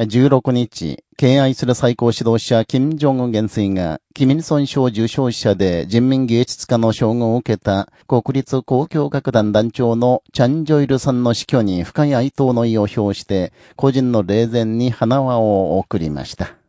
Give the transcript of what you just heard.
16日、敬愛する最高指導者、金正恩元帥が、キミルソン賞受賞者で人民芸術家の称号を受けた国立交響楽団団長のチャン・ジョイルさんの死去に深い哀悼の意を表して、個人の霊前に花輪を送りました。